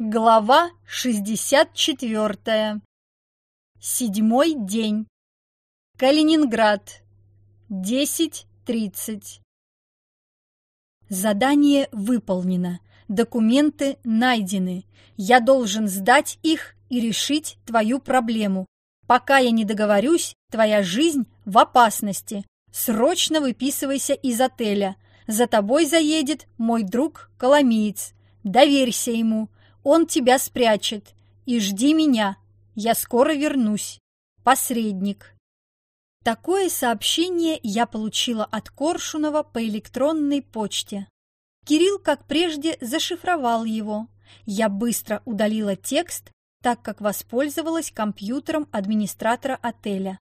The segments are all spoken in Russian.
Глава 64. Седьмой день. Калининград. 10.30. Задание выполнено. Документы найдены. Я должен сдать их и решить твою проблему. Пока я не договорюсь, твоя жизнь в опасности. Срочно выписывайся из отеля. За тобой заедет мой друг Коломиец. Доверься ему. Он тебя спрячет. И жди меня. Я скоро вернусь. Посредник. Такое сообщение я получила от Коршунова по электронной почте. Кирилл, как прежде, зашифровал его. Я быстро удалила текст, так как воспользовалась компьютером администратора отеля.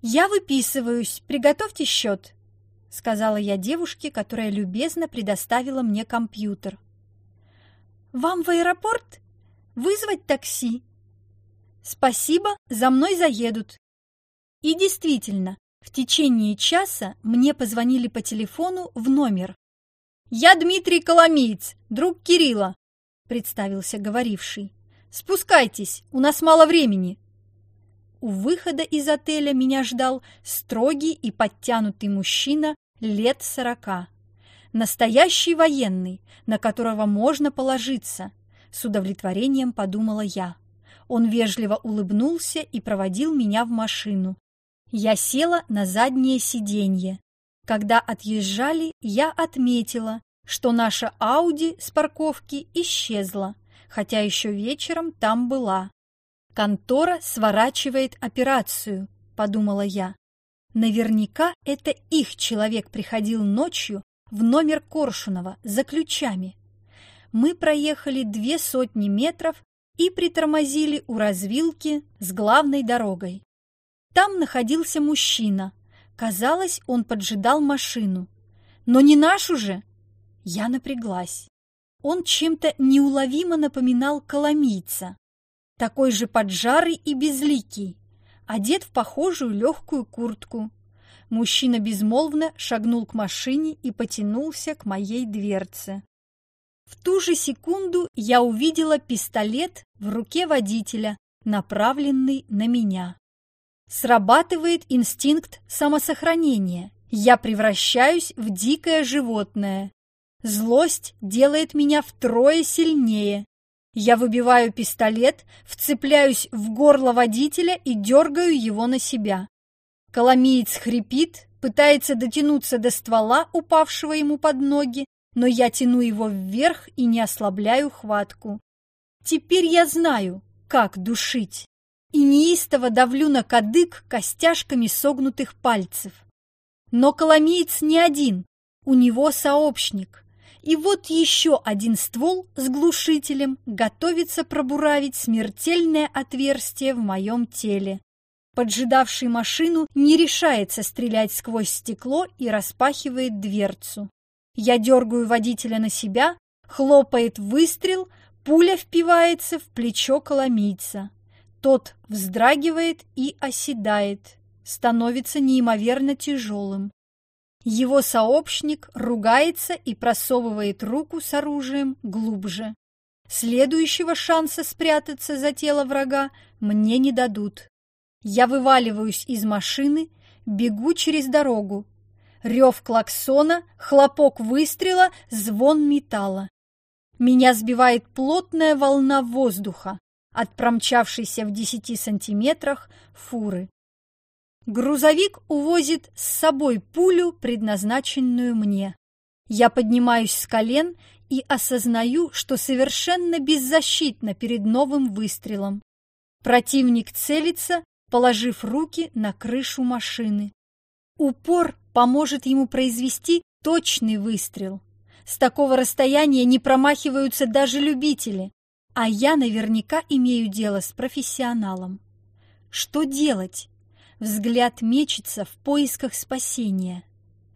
«Я выписываюсь, приготовьте счет», — сказала я девушке, которая любезно предоставила мне компьютер. «Вам в аэропорт? Вызвать такси?» «Спасибо, за мной заедут». И действительно, в течение часа мне позвонили по телефону в номер. «Я Дмитрий Коломиец, друг Кирилла», — представился говоривший. «Спускайтесь, у нас мало времени». У выхода из отеля меня ждал строгий и подтянутый мужчина лет сорока. Настоящий военный, на которого можно положиться, с удовлетворением подумала я. Он вежливо улыбнулся и проводил меня в машину. Я села на заднее сиденье. Когда отъезжали, я отметила, что наша Ауди с парковки исчезла, хотя еще вечером там была. «Контора сворачивает операцию», — подумала я. Наверняка это их человек приходил ночью в номер Коршунова за ключами. Мы проехали две сотни метров и притормозили у развилки с главной дорогой. Там находился мужчина. Казалось, он поджидал машину. Но не нашу же! Я напряглась. Он чем-то неуловимо напоминал коломийца. Такой же поджарый и безликий, одет в похожую легкую куртку, Мужчина безмолвно шагнул к машине и потянулся к моей дверце. В ту же секунду я увидела пистолет в руке водителя, направленный на меня. Срабатывает инстинкт самосохранения. Я превращаюсь в дикое животное. Злость делает меня втрое сильнее. Я выбиваю пистолет, вцепляюсь в горло водителя и дергаю его на себя. Коломиец хрипит, пытается дотянуться до ствола, упавшего ему под ноги, но я тяну его вверх и не ослабляю хватку. Теперь я знаю, как душить, и неистово давлю на кадык костяшками согнутых пальцев. Но Коломиец не один, у него сообщник. И вот еще один ствол с глушителем готовится пробуравить смертельное отверстие в моем теле. Поджидавший машину не решается стрелять сквозь стекло и распахивает дверцу. Я дергаю водителя на себя, хлопает выстрел, пуля впивается в плечо коломийца. Тот вздрагивает и оседает, становится неимоверно тяжелым. Его сообщник ругается и просовывает руку с оружием глубже. Следующего шанса спрятаться за тело врага мне не дадут. Я вываливаюсь из машины, бегу через дорогу. Рев клаксона, хлопок выстрела, звон металла. Меня сбивает плотная волна воздуха от промчавшейся в десяти сантиметрах фуры. Грузовик увозит с собой пулю, предназначенную мне. Я поднимаюсь с колен и осознаю, что совершенно беззащитна перед новым выстрелом. Противник целится, положив руки на крышу машины. Упор поможет ему произвести точный выстрел. С такого расстояния не промахиваются даже любители, а я наверняка имею дело с профессионалом. Что делать? Взгляд мечется в поисках спасения.